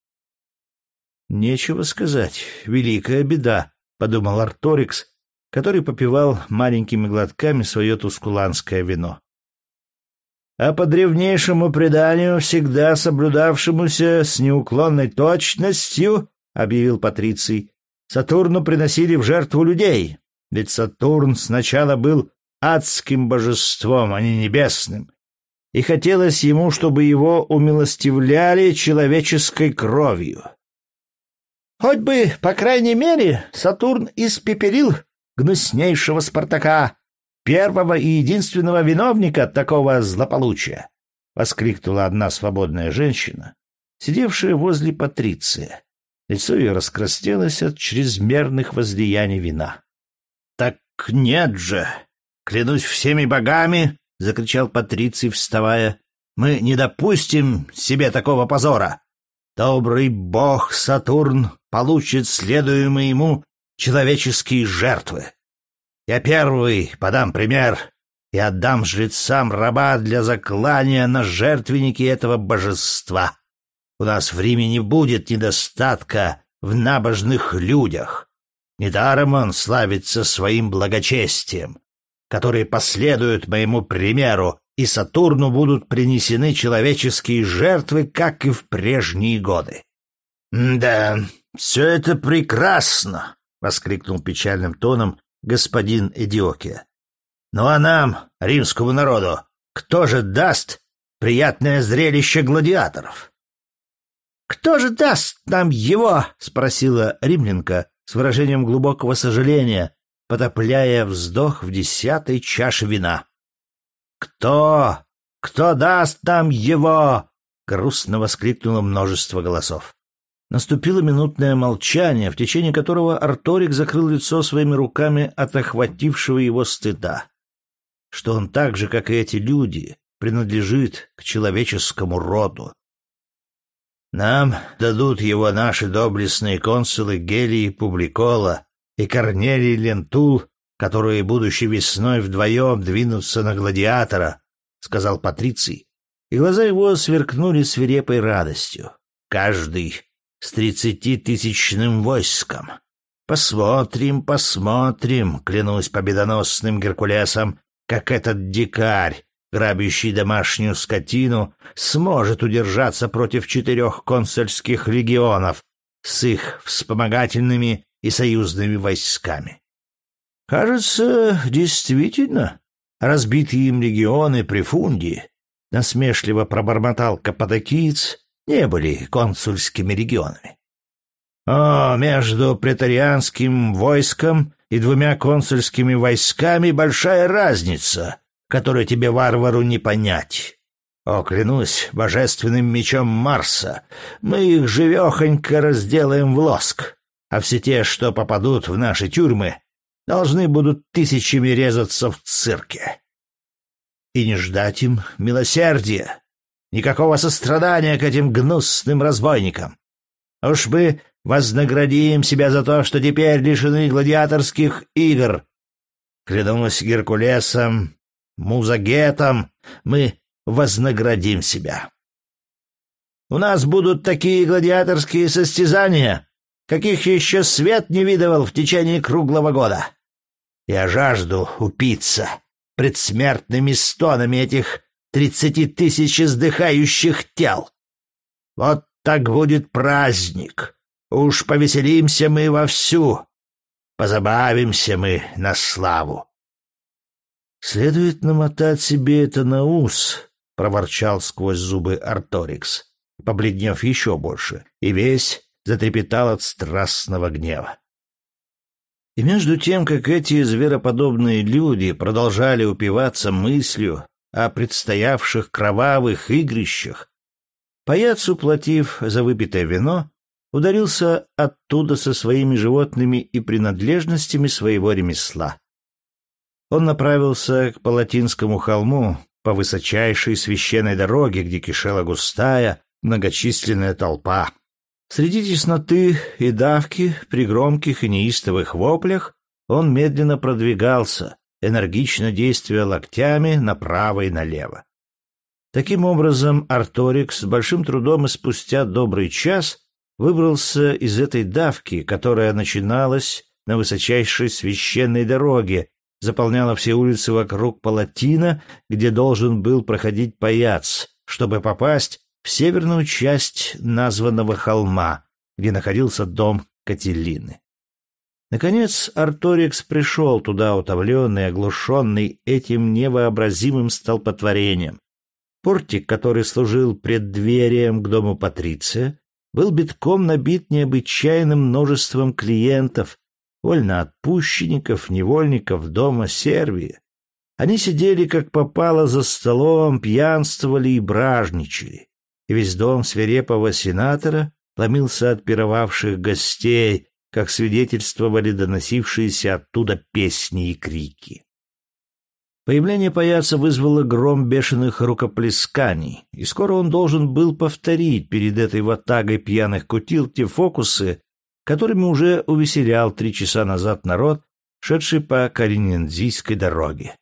Нечего сказать, великая беда, подумал Арторикс, который попивал маленькими глотками свое тускуланское вино. А по древнейшему преданию, всегда соблюдавшемуся с неуклонной точностью, объявил Патриций, Сатурну приносили в жертву людей, ведь Сатурн сначала был адским божеством, а не небесным, и хотелось ему, чтобы его умилостивляли человеческой кровью. Хоть бы, по крайней мере, Сатурн испепелил гнуснейшего Спартака, первого и единственного виновника такого злополучия, — воскликнула одна свободная женщина, сидевшая возле Патриция. Лицо ее раскраснелось от чрезмерных возлияний вина. — Так нет же! Клянусь всеми богами, — закричал Патриций, вставая. «Мы не допустим себе такого позора. Добрый бог Сатурн получит следуемые ему человеческие жертвы. Я первый подам пример и отдам жрецам раба для заклания на жертвенники этого божества. У нас в Риме не будет недостатка в набожных людях. Недаром он славится своим благочестием которые последуют моему примеру, и Сатурну будут принесены человеческие жертвы, как и в прежние годы. «Да, все это прекрасно!» — воскликнул печальным тоном господин Эдиокия. «Ну а нам, римскому народу, кто же даст приятное зрелище гладиаторов?» «Кто же даст нам его?» — спросила римлянка с выражением глубокого сожаления, потопляя вздох в десятой чаше вина. «Кто? Кто даст нам его?» грустно воскликнуло множество голосов. Наступило минутное молчание, в течение которого Арторик закрыл лицо своими руками от охватившего его стыда. Что он так же, как и эти люди, принадлежит к человеческому роду. Нам дадут его наши доблестные консулы Гелий Публикола и Корнелий Лентул, которые будущей весной вдвоем двинутся на гладиатора, — сказал Патриций, и глаза его сверкнули свирепой радостью. Каждый с тридцатитысячным войском. Посмотрим, посмотрим, клянусь победоносным Геркулесом, как этот дикарь, грабящий домашнюю скотину, сможет удержаться против четырех консульских легионов с их вспомогательными и союзными войсками. Кажется, действительно, разбитые им легионы при Фунде, насмешливо пробормотал Каппадокиец, не были консульскими регионами. О, между претарианским войском и двумя консульскими войсками большая разница, которую тебе, варвару, не понять. О, клянусь божественным мечом Марса, мы их живехонько разделаем в лоск, а все те, что попадут в наши тюрьмы, должны будут тысячами резаться в цирке. И не ждать им милосердия, Никакого сострадания к этим гнусным разбойникам. Уж мы вознаградим себя за то, что теперь лишены гладиаторских игр. Клянусь Геркулесом, Музагетом, мы вознаградим себя. У нас будут такие гладиаторские состязания, каких еще свет не видывал в течение круглого года. Я жажду упиться предсмертными стонами этих тридцати тысяч издыхающих тел. Вот так будет праздник. Уж повеселимся мы вовсю. Позабавимся мы на славу. Следует намотать себе это на ус, проворчал сквозь зубы Арторикс, побледнев еще больше, и весь затрепетал от страстного гнева. И между тем, как эти звероподобные люди продолжали упиваться мыслью о предстоявших кровавых игрищах, паяц, уплатив за выпитое вино, ударился оттуда со своими животными и принадлежностями своего ремесла. Он направился к Палатинскому холму по высочайшей священной дороге, где кишела густая, многочисленная толпа. Среди тесноты и давки, при громких и неистовых воплях, он медленно продвигался, энергично действуя локтями направо и налево. Таким образом, Арторик с большим трудом и спустя добрый час выбрался из этой давки, которая начиналась на высочайшей священной дороге, заполняла все улицы вокруг Палатина, где должен был проходить паяц, чтобы попасть в северную часть названного холма, где находился дом Кателины. Наконец Арторикс пришел туда утомленный, оглушенный этим невообразимым столпотворением. Портик, который служил преддверием к дому Патриция, был битком набит необычайным множеством клиентов, вольноотпущенников, невольников дома Сервии. Они сидели, как попало, за столом, пьянствовали и бражничали. И весь дом свирепого сенатора ломился от пировавших гостей, как свидетельствовали доносившиеся оттуда песни и крики. Появление паяца вызвало гром бешеных рукоплесканий, и скоро он должен был повторить перед этой ватагой пьяных кутил те фокусы, которыми уже увеселял три часа назад народ, шедший по Каринензийской дороге.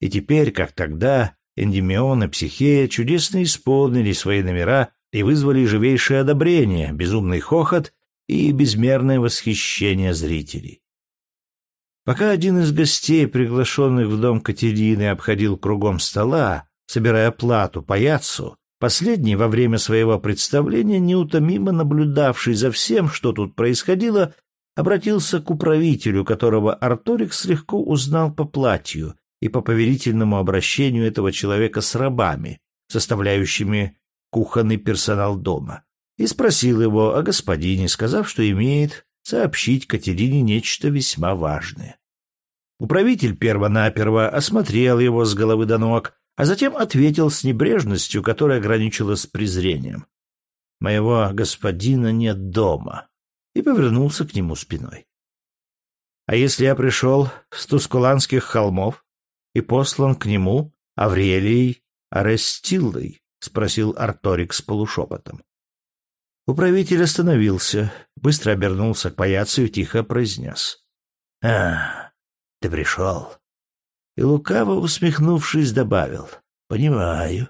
И теперь, как тогда, Эндимион и Психея чудесно исполнили свои номера и вызвали живейшее одобрение, безумный хохот и безмерное восхищение зрителей. Пока один из гостей, приглашенных в дом Катерины, обходил кругом стола, собирая плату паяцу, последний во время своего представления, неутомимо наблюдавший за всем, что тут происходило, обратился к управителю, которого Арторикс легко узнал по платью и по поверительному обращению этого человека с рабами, составляющими кухонный персонал дома и спросил его о господине, сказав, что имеет сообщить Катерине нечто весьма важное. Управитель первонаперво осмотрел его с головы до ног, а затем ответил с небрежностью, которая граничила с презрением. «Моего господина нет дома», и повернулся к нему спиной. «А если я пришел с Тускуланских холмов и послан к нему Аврелией Арестиллой?» — спросил Арторикс полушепотом. Управитель остановился, быстро обернулся к паяцу и тихо произнес. — А, ты пришел. И лукаво усмехнувшись, добавил. — Понимаю.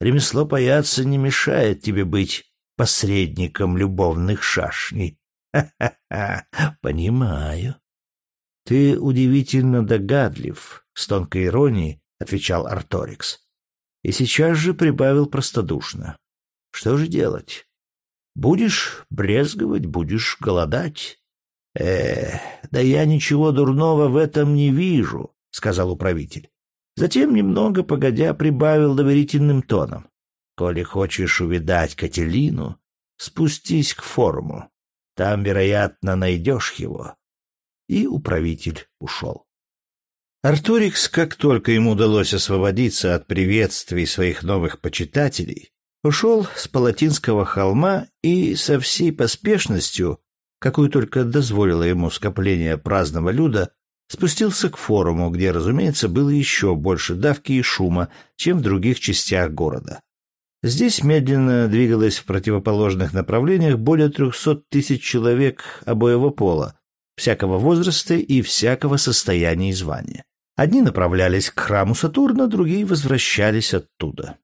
Ремесло паяца не мешает тебе быть посредником любовных шашней. Ха-ха-ха, понимаю. — Ты удивительно догадлив, — с тонкой иронией отвечал Арторикс. И сейчас же прибавил простодушно. — Что же делать? Будешь брезговать, будешь голодать. Э, да я ничего дурного в этом не вижу, сказал управитель. Затем немного погодя прибавил доверительным тоном: коли хочешь увидать Кателину, спустись к форуму. Там, вероятно, найдешь его. И управитель ушел. Артурикс, как только ему удалось освободиться от приветствий своих новых почитателей, ушел с Палатинского холма и со всей поспешностью, какую только дозволило ему скопление праздного люда, спустился к форуму, где, разумеется, было еще больше давки и шума, чем в других частях города. Здесь медленно двигалось в противоположных направлениях более трехсот тысяч человек обоего пола, всякого возраста и всякого состояния и звания. Одни направлялись к храму Сатурна, другие возвращались оттуда.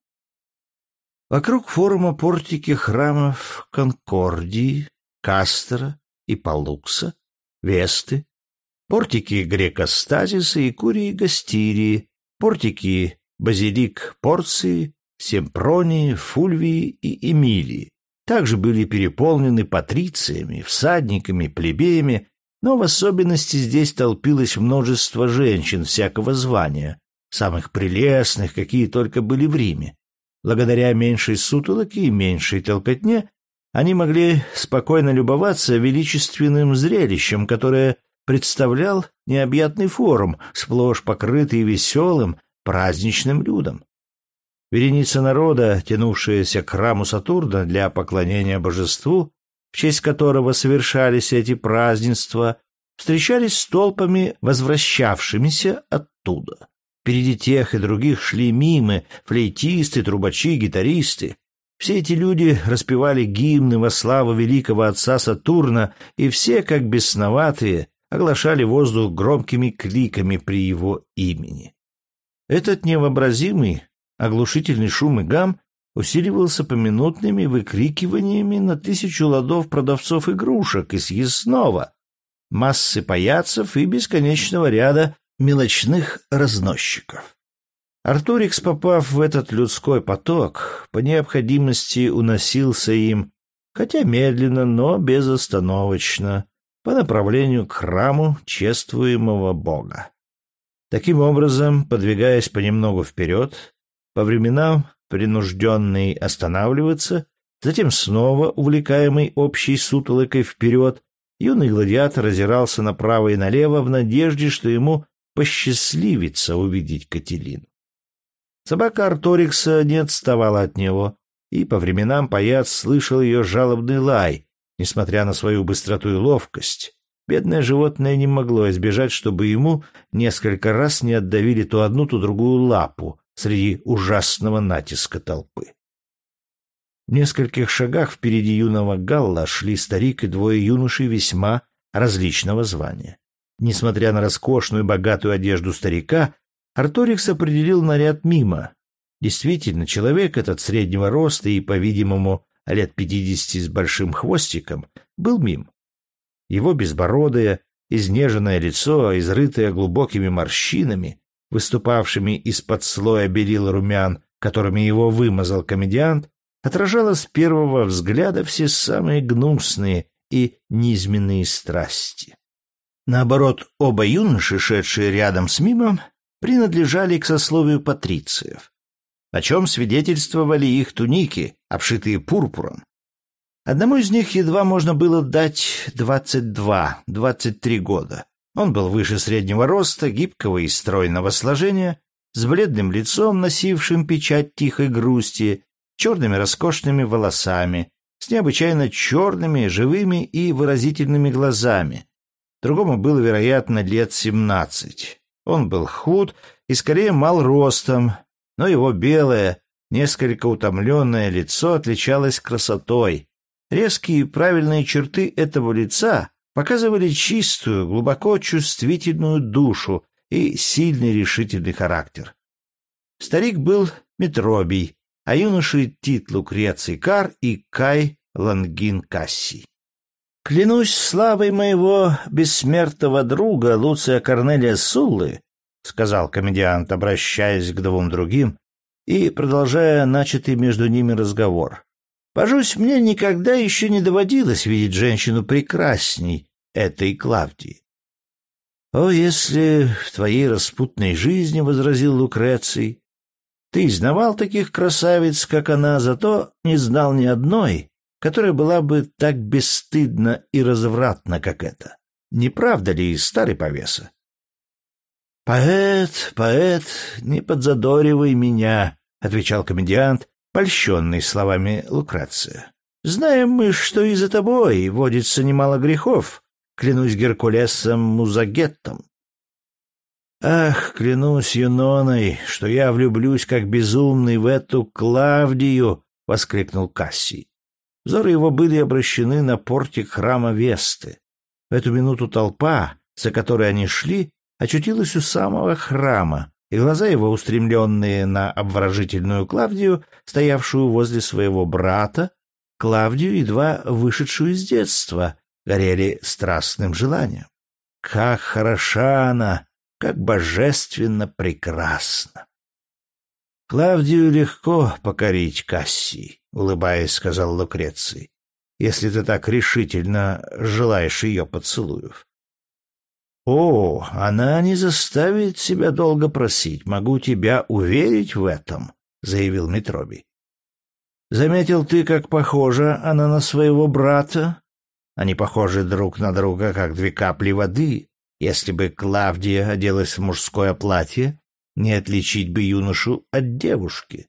Вокруг форума портики храмов Конкордии, Кастера и Палукса, Весты, портики Грекостазиса и Курии Гастирии, портики Базилик Порции, Семпронии, Фульвии и Эмилии. Также были переполнены патрициями, всадниками, плебеями, но в особенности здесь толпилось множество женщин всякого звания, самых прелестных, какие только были в Риме. Благодаря меньшей сутолоке и меньшей толкотне они могли спокойно любоваться величественным зрелищем, которое представлял необъятный форум, сплошь покрытый веселым праздничным людом. Вереница народа, тянувшаяся к храму Сатурна для поклонения божеству, в честь которого совершались эти празднества, встречались с толпами, возвращавшимися оттуда. Впереди тех и других шли мимы, флейтисты, трубачи, гитаристы. Все эти люди распевали гимны во славу великого отца Сатурна, и все, как бесноватые, оглашали воздух громкими кликами при его имени. Этот невообразимый, оглушительный шум и гам усиливался поминутными выкрикиваниями на тысячу ладов продавцов игрушек и съестного, массы паяцев и бесконечного ряда мелочных разносчиков. Артурикс, попав в этот людской поток, по необходимости уносился им, хотя медленно, но безостановочно, по направлению к храму чествуемого Бога. Таким образом, подвигаясь понемногу вперед, по временам принужденный останавливаться, затем снова, увлекаемый общей сутолокой вперед, юный гладиатор озирался направо и налево в надежде, что ему посчастливится увидеть Кателину. Собака Арторикса не отставала от него, и по временам паяц слышал ее жалобный лай, несмотря на свою быстроту и ловкость. Бедное животное не могло избежать, чтобы ему несколько раз не отдавили то одну, то другую лапу среди ужасного натиска толпы. В нескольких шагах впереди юного Галла шли старик и двое юношей весьма различного звания. Несмотря на роскошную и богатую одежду старика, Арторикс определил наряд мимо. Действительно, человек этот среднего роста и, по-видимому, лет пятидесяти с большим хвостиком, был мим. Его безбородое, изнеженное лицо, изрытое глубокими морщинами, выступавшими из-под слоя белил румян, которыми его вымазал комедиант, отражало с первого взгляда все самые гнусные и низменные страсти. Наоборот, оба юноши, шедшие рядом с Мимом, принадлежали к сословию патрициев, о чем свидетельствовали их туники, обшитые пурпуром. Одному из них едва можно было дать двадцать два-двадцать три года. Он был выше среднего роста, гибкого и стройного сложения, с бледным лицом, носившим печать тихой грусти, черными роскошными волосами, с необычайно черными, живыми и выразительными глазами. Другому было, вероятно, лет семнадцать. Он был худ и скорее мал ростом, но его белое, несколько утомленное лицо отличалось красотой. Резкие правильные черты этого лица показывали чистую, глубоко чувствительную душу и сильный решительный характер. Старик был Метробий, а юноши Тит Лукреций Кар и Кай Лангин Касси. «Клянусь славой моего бессмертного друга Луция Корнелия Суллы», — сказал комедиант, обращаясь к двум другим и продолжая начатый между ними разговор. «Божусь, мне никогда еще не доводилось видеть женщину прекрасней этой Клавдии. «О, если в твоей распутной жизни, — возразил Лукреций, — ты знавал таких красавиц, как она, зато не знал ни одной, которая была бы так бесстыдна и развратна, как эта. Не правда ли, старый повеса?» «Поэт, поэт, не подзадоривай меня», — отвечал комедиант, польщенный словами Лукреция. «Знаем мы, что и за тобой водится немало грехов, клянусь Геркулесом Музагеттом. Ах, клянусь Юноной, что я влюблюсь как безумный в эту Клавдию, воскликнул Кассий. Взоры его были обращены на портик храма Весты. В эту минуту толпа, за которой они шли, очутилась у самого храма, и глаза его, устремленные на обворожительную Клавдию, стоявшую возле своего брата, Клавдию, едва вышедшую из детства, горели страстным желанием. Как хороша она, как божественно прекрасна! Клавдию легко покорить Касси, улыбаясь, сказал Лукреций, если ты так решительно желаешь ее поцелуев. О, она не заставит себя долго просить, могу тебя уверить в этом, заявил Митроби. Заметил ты, как похожа она на своего брата? Они похожи друг на друга, как две капли воды. Если бы Клавдия оделась в мужское платье, не отличить бы юношу от девушки.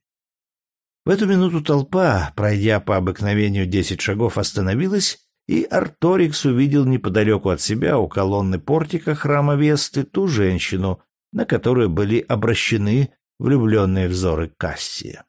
В эту минуту толпа, пройдя по обыкновению десять шагов, остановилась, и Арторикс увидел неподалеку от себя у колонны портика храма Весты ту женщину, на которую были обращены влюбленные взоры Кассия.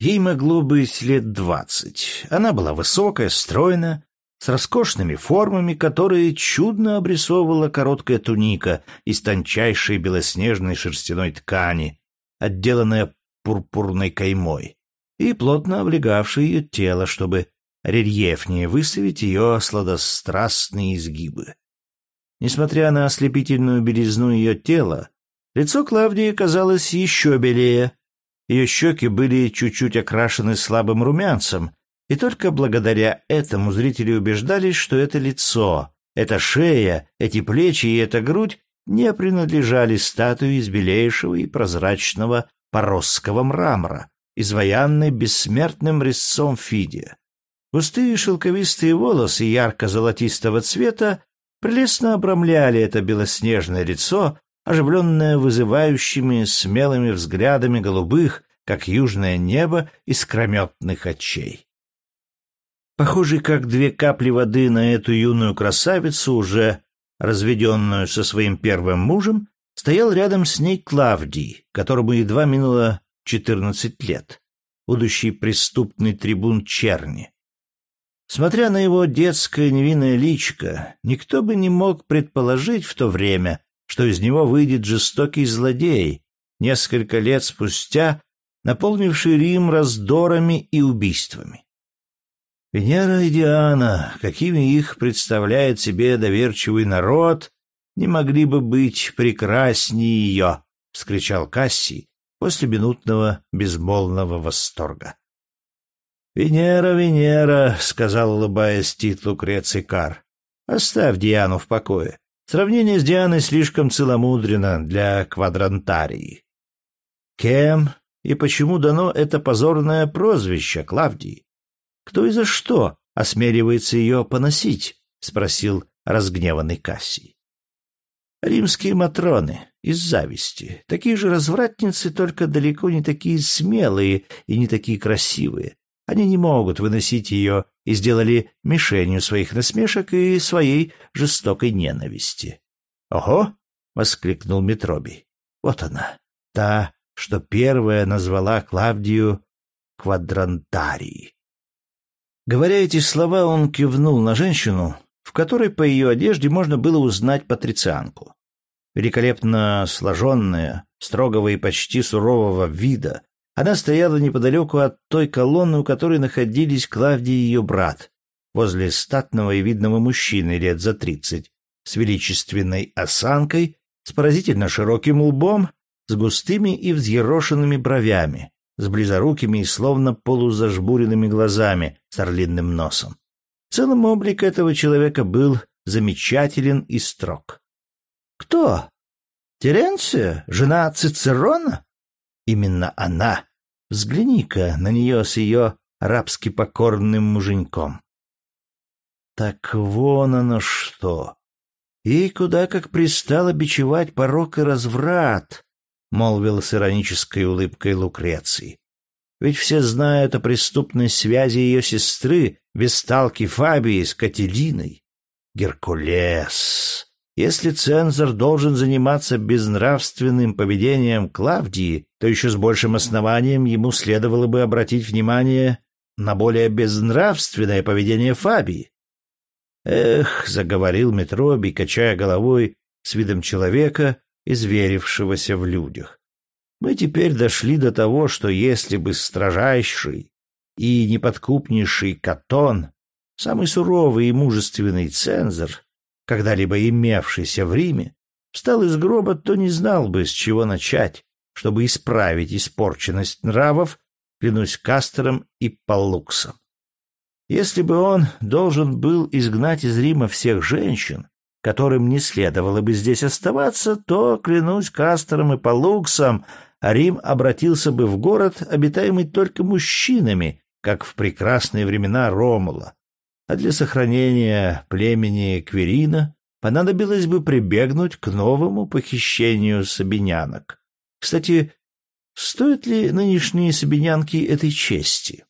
Ей могло быть лет двадцать. Она была высокая, стройная, с роскошными формами, которые чудно обрисовывала короткая туника из тончайшей белоснежной шерстяной ткани, отделанная пурпурной каймой, и плотно облегавшая ее тело, чтобы рельефнее выставить ее сладострастные изгибы. Несмотря на ослепительную белизну ее тела, лицо Клавдии казалось еще белее. Ее щеки были чуть-чуть окрашены слабым румянцем, и только благодаря этому зрители убеждались, что это лицо, эта шея, эти плечи и эта грудь не принадлежали статуе из белейшего и прозрачного поросского мрамора, изваянной бессмертным резцом Фидия. Густые шелковистые волосы ярко-золотистого цвета прелестно обрамляли это белоснежное лицо, оживленное вызывающими смелыми взглядами голубых, как южное небо, искрометных очей. Похожий как две капли воды на эту юную красавицу, уже разведенную со своим первым мужем, стоял рядом с ней Клавдий, которому едва минуло четырнадцать лет, будущий преступный трибун Черни. Смотря на его детское невинное личико, никто бы не мог предположить в то время, что из него выйдет жестокий злодей, несколько лет спустя наполнивший Рим раздорами и убийствами. Венера и Диана, какими их представляет себе доверчивый народ, не могли бы быть прекраснее ее, — вскричал Кассий после минутного безмолвного восторга. «Венера, Венера», — сказал, улыбаясь Тит Лукреций Кар, — «оставь Диану в покое. Сравнение с Дианой слишком целомудренно для квадрантарии». «Кем и почему дано это позорное прозвище Клавдии?» Кто и за что осмеливается ее поносить? — спросил разгневанный Кассий. Римские матроны, из зависти. Такие же развратницы, только далеко не такие смелые и не такие красивые. Они не могут выносить ее и сделали мишенью своих насмешек и своей жестокой ненависти. «Ого!» — воскликнул Метробий. «Вот она, та, что первая назвала Клавдию квадрантарией». Говоря эти слова, он кивнул на женщину, в которой по ее одежде можно было узнать патрицианку. Великолепно сложенная, строгого и почти сурового вида, она стояла неподалеку от той колонны, у которой находились Клавдий и ее брат, возле статного и видного мужчины лет за тридцать, с величественной осанкой, с поразительно широким лбом, с густыми и взъерошенными бровями, с близорукими и словно полузажбуренными глазами, с орлиным носом. В целом облик этого человека был замечателен и строг. «Кто? Теренция? Жена Цицерона?» «Именно она. Взгляни-ка на нее с ее рабски покорным муженьком». «Так вон оно что! И куда как пристало бичевать порок и разврат!» — молвил с иронической улыбкой Лукреции. Ведь все знают о преступной связи ее сестры, весталки Фабии с Кателиной. Геркулес. Если цензор должен заниматься безнравственным поведением Клавдии, то еще с большим основанием ему следовало бы обратить внимание на более безнравственное поведение Фабии. «Эх», — заговорил Метробий, качая головой с видом человека, изверившегося в людях. Мы теперь дошли до того, что если бы строжайший и неподкупнейший Катон, самый суровый и мужественный цензор, когда-либо имевшийся в Риме, встал из гроба, то не знал бы, с чего начать, чтобы исправить испорченность нравов, клянусь Кастером и Паллуксом. Если бы он должен был изгнать из Рима всех женщин, которым не следовало бы здесь оставаться, то, клянусь Кастером и Паллуксом, а Рим обратился бы в город, обитаемый только мужчинами, как в прекрасные времена Ромула. А для сохранения племени Кверина понадобилось бы прибегнуть к новому похищению сабинянок. Кстати, стоят ли нынешние сабинянки этой чести?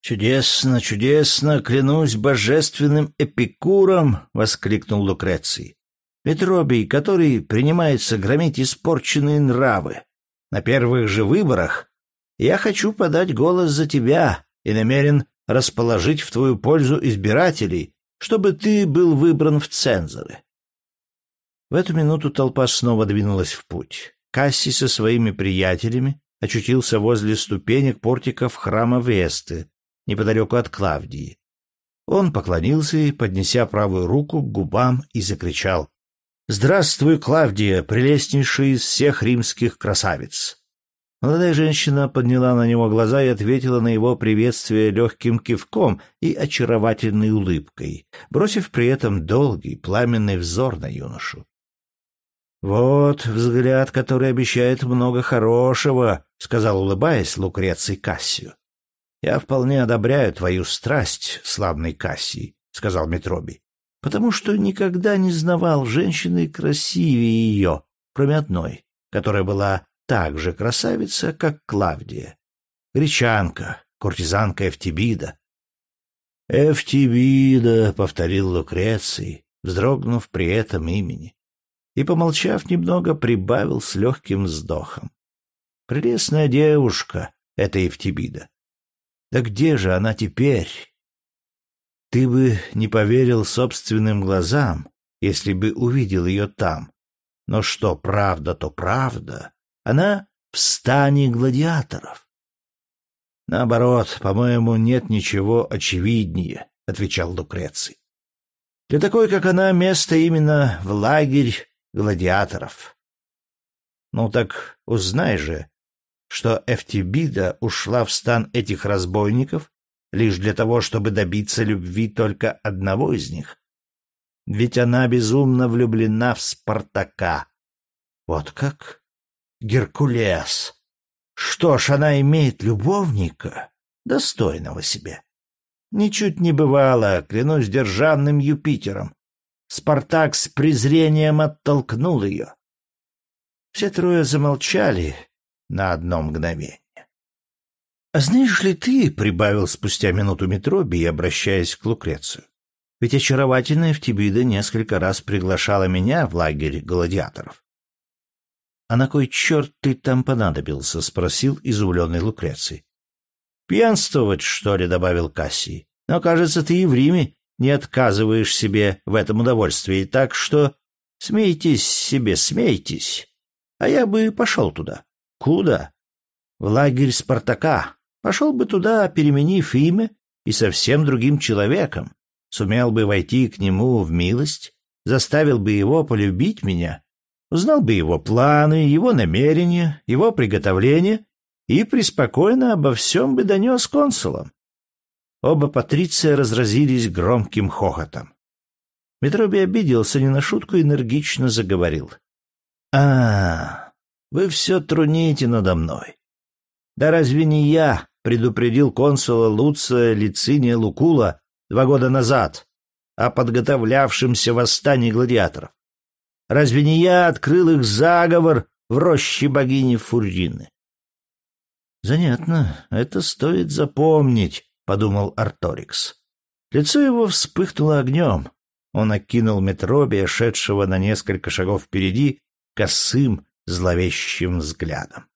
«Чудесно, чудесно, клянусь божественным эпикуром!» — воскликнул Лукреций. «Петробий, который принимается громить испорченные нравы. На первых же выборах я хочу подать голос за тебя и намерен расположить в твою пользу избирателей, чтобы ты был выбран в цензоры. В эту минуту толпа снова двинулась в путь. Касси со своими приятелями очутился возле ступенек портиков храма Весты, неподалеку от Клавдии. Он поклонился и, поднеся правую руку к губам, и закричал «Здравствуй, Клавдия, прелестнейшая из всех римских красавиц!» Молодая женщина подняла на него глаза и ответила на его приветствие легким кивком и очаровательной улыбкой, бросив при этом долгий, пламенный взор на юношу. «Вот взгляд, который обещает много хорошего», — сказал, улыбаясь, Лукреций Кассию. «Я вполне одобряю твою страсть, славный Кассий», — сказал Метроби потому что никогда не знавал женщины красивее ее, кроме одной, которая была так же красавица, как Клавдия. Гречанка, куртизанка Эфтибида. «Эфтибида», — повторил Лукреций, вздрогнув при этом имени, и, помолчав немного, прибавил с легким вздохом. «Прелестная девушка, эта Эфтибида. Да где же она теперь?» Ты бы не поверил собственным глазам, если бы увидел ее там. Но что правда, то правда. Она в стане гладиаторов. Наоборот, по-моему, нет ничего очевиднее, отвечал Лукреций. Для такой, как она, место именно в лагерь гладиаторов. Ну так узнай же, что Эфтибида ушла в стан этих разбойников лишь для того, чтобы добиться любви только одного из них. Ведь она безумно влюблена в Спартака. Вот как? Геркулес. Что ж, она имеет любовника, достойного себе. Ничуть не бывало, клянусь державным Юпитером. Спартак с презрением оттолкнул ее. Все трое замолчали на одно мгновение. «А знаешь ли ты, — прибавил спустя минуту Метроби, обращаясь к Лукрецию, — ведь очаровательная Эфтибида несколько раз приглашала меня в лагерь гладиаторов. «А на кой черт ты там понадобился?» — спросил изумленный Лукреций. «Пьянствовать, что ли?» — добавил Кассий. «Но, кажется, ты и в Риме не отказываешь себе в этом удовольствии, так что смейтесь себе, смейтесь. А я бы пошел туда». «Куда?» «В лагерь Спартака. Пошел бы туда, переменив имя и совсем другим человеком. Сумел бы войти к нему в милость, заставил бы его полюбить меня» узнал бы его планы, его намерения, его приготовления и преспокойно обо всем бы донес консулам. Оба патриция разразились громким хохотом. Метроби обиделся не на шутку и энергично заговорил. — А, вы все труните надо мной. Да разве не я предупредил консула Луция Лициния Лукула два года назад о подготовлявшемся восстании гладиаторов? Разве не я открыл их заговор в роще богини Фуррины? Занятно, это стоит запомнить, подумал Арторикс. Лицо его вспыхнуло огнем. Он окинул Метробия, шедшего на несколько шагов впереди, косым, зловещим взглядом.